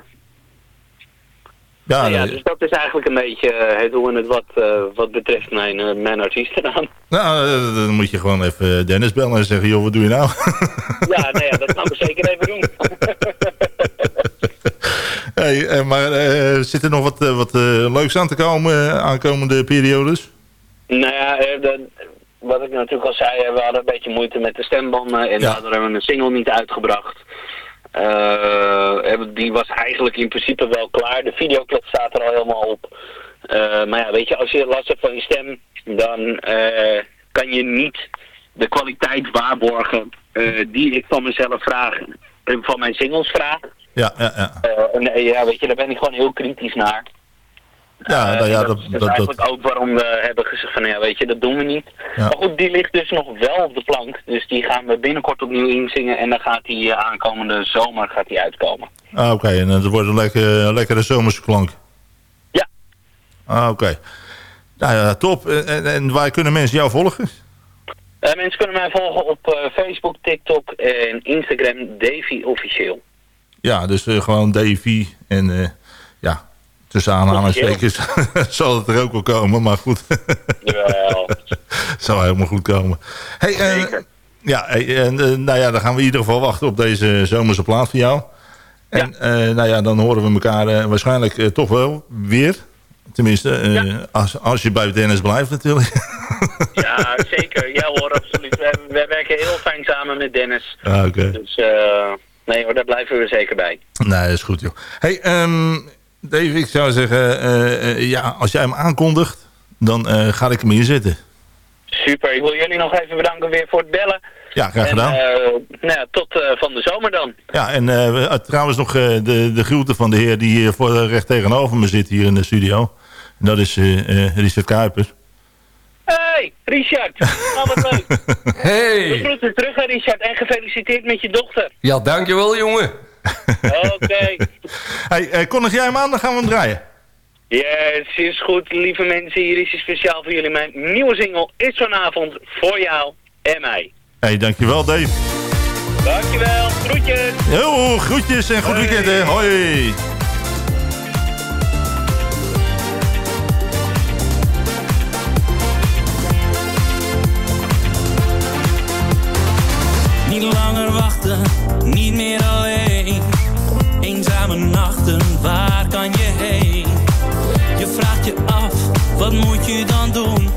ja, nou ja, dus dat is eigenlijk een beetje het hoe en het wat, uh, wat betreft mijn, uh, mijn artiestennaam. Nou, dan moet je gewoon even Dennis bellen en zeggen, joh, wat doe je nou? ja, nou ja, dat gaan we zeker even doen. hey, maar zit er nog wat, wat leuks aan te komen aankomende periodes? Nou ja, wat ik natuurlijk al zei, we hadden een beetje moeite met de stembanden en ja. daardoor hebben we een single niet uitgebracht. Uh, die was eigenlijk in principe wel klaar. De videoclip staat er al helemaal op. Uh, maar ja, weet je, als je last hebt van je stem, dan uh, kan je niet de kwaliteit waarborgen die ik van mezelf vraag, van mijn singles vraag. Ja, ja, ja. nee, ja, weet je, daar ben ik gewoon heel kritisch naar. Ja, nou ja, dat, dat, dat, is eigenlijk dat, ook waarom we hebben gezegd van ja, weet je, dat doen we niet. Ja. Maar goed, die ligt dus nog wel op de plank. Dus die gaan we binnenkort opnieuw inzingen en dan gaat die uh, aankomende zomer gaat die uitkomen. Ah, oké. Okay. En dat wordt een lekker, lekkere zomerse klank. Ja. Ah, oké. Okay. Nou ja, top. En, en, waar kunnen mensen jou volgen? Uh, mensen kunnen mij volgen op uh, Facebook, TikTok en Instagram, Davy officieel. Ja, dus gewoon Davy en Tussen aanhalingstekens zal het er ook wel komen, maar goed. Jawel. zal helemaal goed komen. Hey, uh, ja, en, uh, nou ja, dan gaan we in ieder geval wachten op deze zomerse plaat van jou. En ja. Uh, nou ja, dan horen we elkaar waarschijnlijk toch wel weer. Tenminste, ja. als, als je bij Dennis blijft natuurlijk. ja, zeker. Ja hoor, absoluut. We, we werken heel fijn samen met Dennis. Ah, oké. Okay. Dus nee hoor, daar blijven we zeker bij. Nee, dat is goed joh. Hey, um, Dave, ik zou zeggen, uh, uh, ja, als jij hem aankondigt, dan uh, ga ik hem hier zitten. Super, ik wil jullie nog even bedanken weer voor het bellen. Ja, graag gedaan. En, nou ja, tot van de zomer dan. Ja, en trouwens nog de, de groeten van de heer die hier voor recht tegenover me zit hier in de studio. En dat is Richard Kuiper. Hey, Richard. Wat leuk. Hey. De groeten terug, Richard. En gefeliciteerd met je dochter. Ja, dankjewel, jongen. Oké. Okay. Hey, kondig jij hem aan, dan gaan we hem draaien. Yes, is goed. Lieve mensen, hier is hij speciaal voor jullie. Mijn nieuwe single is vanavond voor jou en mij. Hey, dankjewel Dave. Dankjewel, groetjes. Yo, groetjes en goed Hoi. weekend hè. Hoi. Niet langer wachten, niet meer alleen. Eenzame nachten, waar kan je heen? Je vraagt je af, wat moet je dan doen?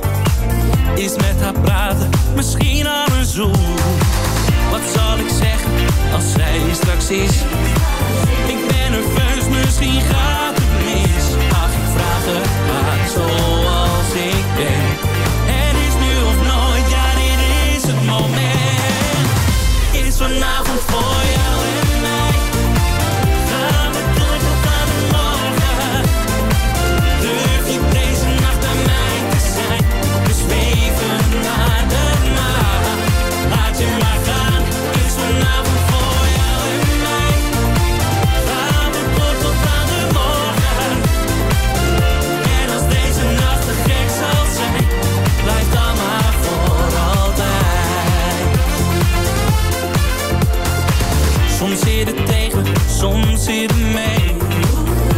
Is met haar praten, misschien aan een zoen. Wat zal ik zeggen, als zij straks is? Ik ben nerveus, misschien gaat het mis. Ach, ik vraag soms zit mee.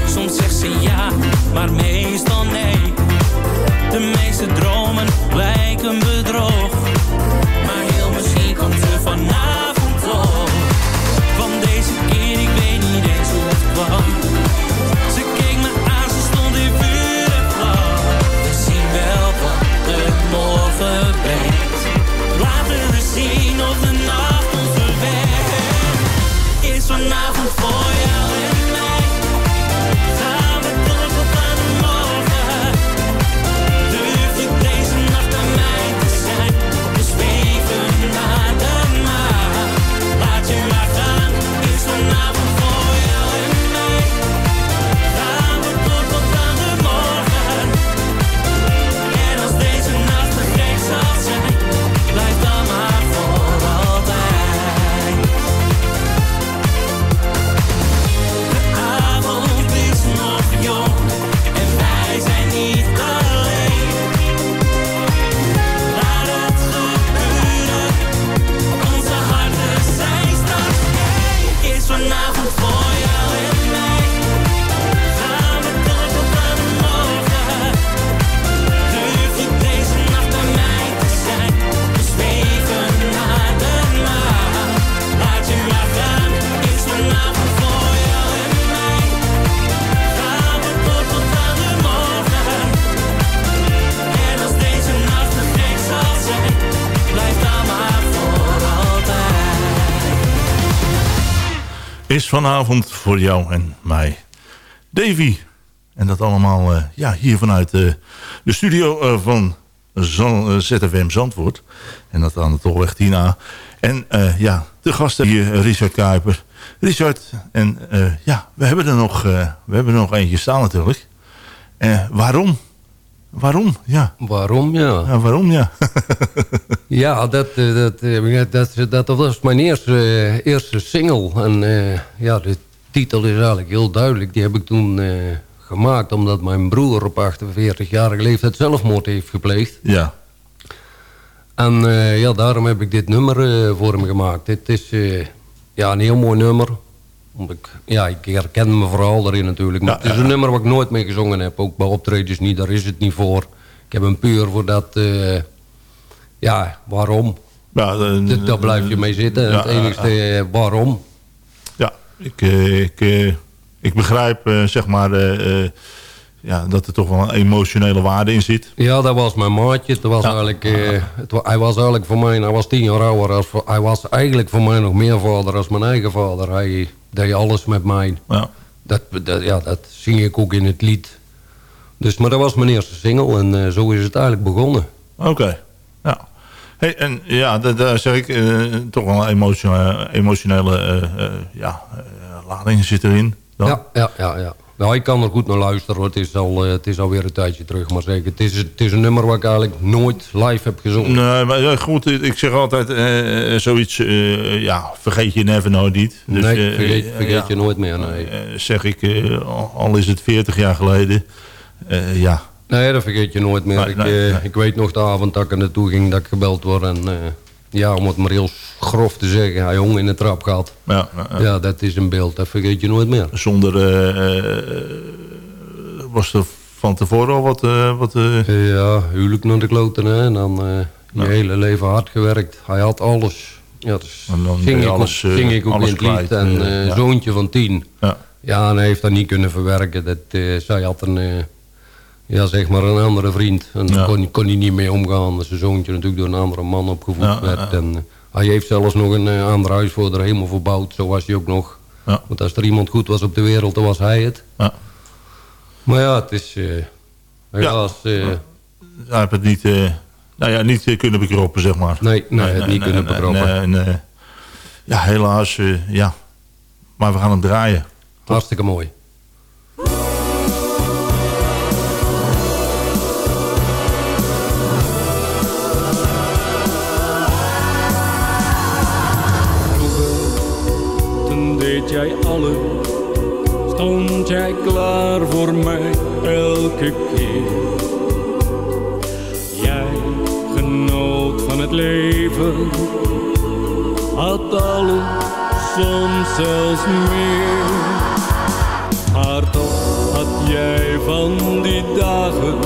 Soms zegt ze ja, maar meestal nee. De meeste dromen lijken vanavond voor jou en mij. Davy. En dat allemaal uh, ja, hier vanuit uh, de studio uh, van ZFM Zandvoort. En dat aan de Tolweg Tina. En ja, de gasten hier, Richard Kuiper. Richard, en ja, we hebben er nog, we hebben er nog eentje staan natuurlijk. waarom? Waarom? Ja. Waarom, ja. ja waarom, ja. ja, dat, dat, dat, dat, dat was mijn eerste, eerste single. En ja, de titel is eigenlijk heel duidelijk. Die heb ik toen gemaakt omdat mijn broer op 48-jarige leeftijd zelfmoord heeft gepleegd. Ja. En uh, ja, daarom heb ik dit nummer voor hem gemaakt. Dit is ja, een heel mooi nummer. Ik, ja, ik herken me vooral daarin natuurlijk. Maar ja, het is een nummer wat ik nooit mee gezongen heb. Ook bij optredens niet, daar is het niet voor. Ik heb hem puur voor dat... ja, waarom? Ja, daar blijf je mee zitten. het enige waarom. Ja, ik... ik ik begrijp uh, zeg maar, uh, uh, ja, dat er toch wel een emotionele waarde in zit. Ja, dat was mijn maatje. Het was ja. eigenlijk, het, hij was eigenlijk voor mij, hij was tien jaar ouder. Als, hij was eigenlijk voor mij nog meer vader als mijn eigen vader. Hij deed alles met mij. Ja. Dat, dat, ja, dat zing ik ook in het lied. Dus, maar dat was mijn eerste single en zo is het eigenlijk begonnen. Oké, ja. Hey, en ja, daar zeg ik toch wel een emotionele, emotionele ja, lading zit erin. Ja, ja, ja, ja. Nou, ik kan er goed naar luisteren. Het is, al, uh, het is alweer een tijdje terug. Maar zeker, het is, het is een nummer wat ik eigenlijk nooit live heb gezongen. Nee, maar ja, goed. Ik zeg altijd uh, zoiets... Uh, ja, vergeet je never nooit niet. Dus, nee, vergeet, vergeet ja, je nooit meer. Nee. zeg ik, al is het 40 jaar geleden. ja. Nee, dat vergeet je nooit meer. Nee, ik, nee, ik weet nog de avond dat ik er naartoe ging... dat ik gebeld word en ja, om het maar heel grof te zeggen, hij hong in de trap gehad. Ja, ja, ja. dat is een beeld, dat vergeet je nooit meer. Zonder, uh, was er van tevoren al wat... Uh, wat Ja, huwelijk naar de kloten, hè. En dan je hele leven hard gewerkt. Hij had alles. Ja, dus en dan ging, ik alles, ook, ging ik ook in het lied. En zoontje van tien. Ja. ja, en hij heeft dat niet kunnen verwerken. Dat, zij had een ja, zeg maar een andere vriend. En daar kon, kon hij niet mee omgaan. Zijn zoontje natuurlijk door een andere man opgevoed werd. En eh, hij heeft zelfs nog een uh, ander huis voor er helemaal verbouwd. Zo was hij ook nog. Want als er iemand goed was op de wereld, dan was hij het. Maar ja, het is... Uh, helaas... Uh, hij heeft het niet, nou ja, niet kunnen bekroppen, zeg maar. Nee, nee, het niet kunnen bekroppen. ja, helaas, ja. Maar we gaan hem draaien. Hartstikke mooi. Jij alles, stond jij klaar voor mij elke keer. Jij genoot van het leven, had alles, soms zelfs meer. Maar toch had jij van die dagen,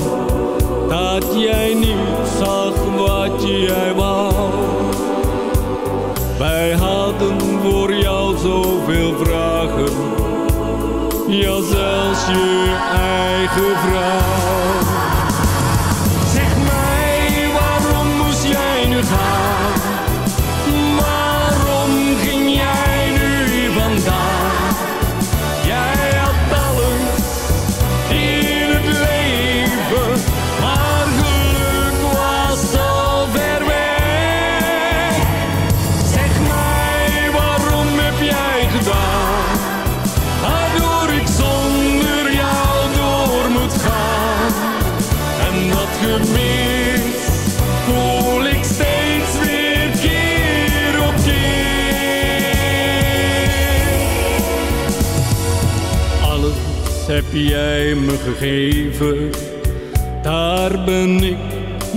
dat jij niet zag wat jij wou. Wij hadden voor jou zoveel vragen. Ja, zelfs je eigen vrouw. Heb jij me gegeven, daar ben ik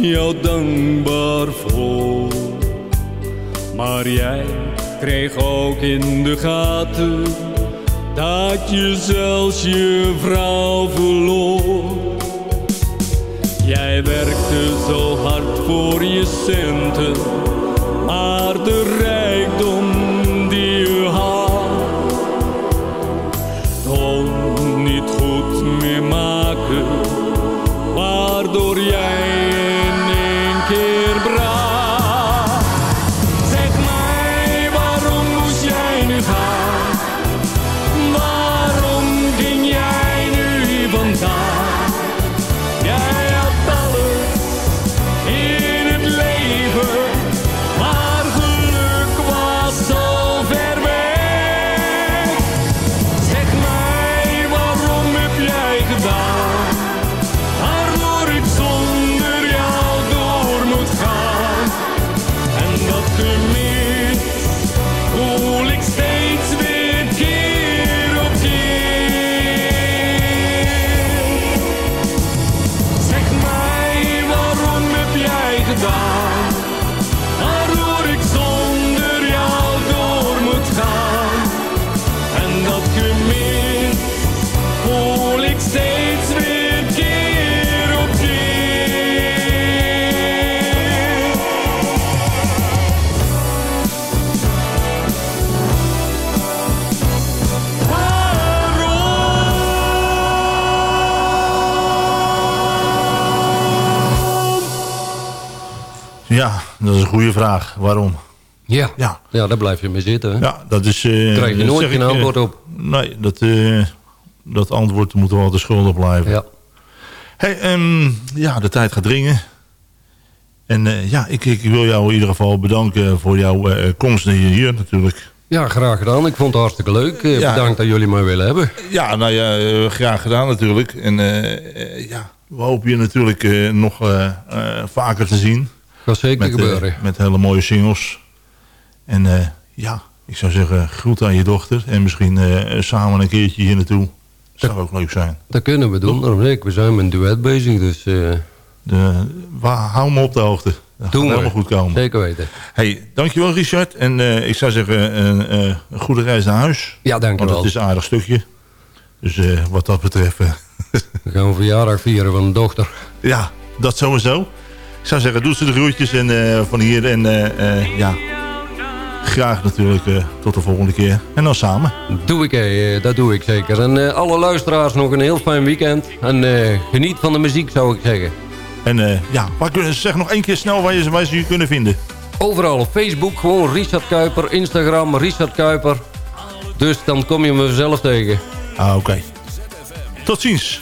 jou dankbaar voor. Maar jij kreeg ook in de gaten dat je zelfs je vrouw verloor. Jij werkte zo hard voor je centen, dat is een goede vraag. Waarom? Ja, ja. ja daar blijf je mee zitten. Hè? Ja, dat is... Uh, Krijg je nooit geen antwoord op. Nee, dat, uh, dat antwoord moet wel de schuldig blijven. Ja. Hey, um, ja, de tijd gaat dringen. En uh, ja, ik, ik, wil jou in ieder geval bedanken voor jouw komst hier natuurlijk. Ja, graag gedaan. Ik vond het hartstikke leuk. Ja. Bedankt dat jullie mij willen hebben. Ja, nou ja, graag gedaan natuurlijk. En ja, we hopen je natuurlijk nog vaker te zien. Gaat zeker met, gebeuren. met hele mooie singles. En uh, ja, ik zou zeggen, groet aan je dochter. En misschien uh, samen een keertje hier naartoe. Dat zou ook leuk zijn. Dat kunnen we doen. Daarom ik, we zijn met een duet bezig. Dus, de, waar, hou me op de hoogte. Dat doen gaat helemaal goed komen. Zeker weten. Hey, dankjewel Richard. En ik zou zeggen, een goede reis naar huis. Ja, dankjewel. Want het is een aardig stukje. Dus wat dat betreft... we gaan een verjaardag vieren van de dochter. Ja, dat sowieso. Ik zou zeggen, doe ze de groetjes en, van hier. En ja, graag natuurlijk uh, tot de volgende keer. En dan samen. Doe ik, uh, dat doe ik zeker. En alle luisteraars nog een heel fijn weekend. En geniet van de muziek zou ik zeggen. En ja, kun, zeg nog één keer snel waar, je, waar ze je kunnen vinden. Overal op Facebook, gewoon Richard Kuiper. Instagram, Richard Kuiper. Dus dan kom je me zelf tegen. Ah, oké. Okay. Tot ziens.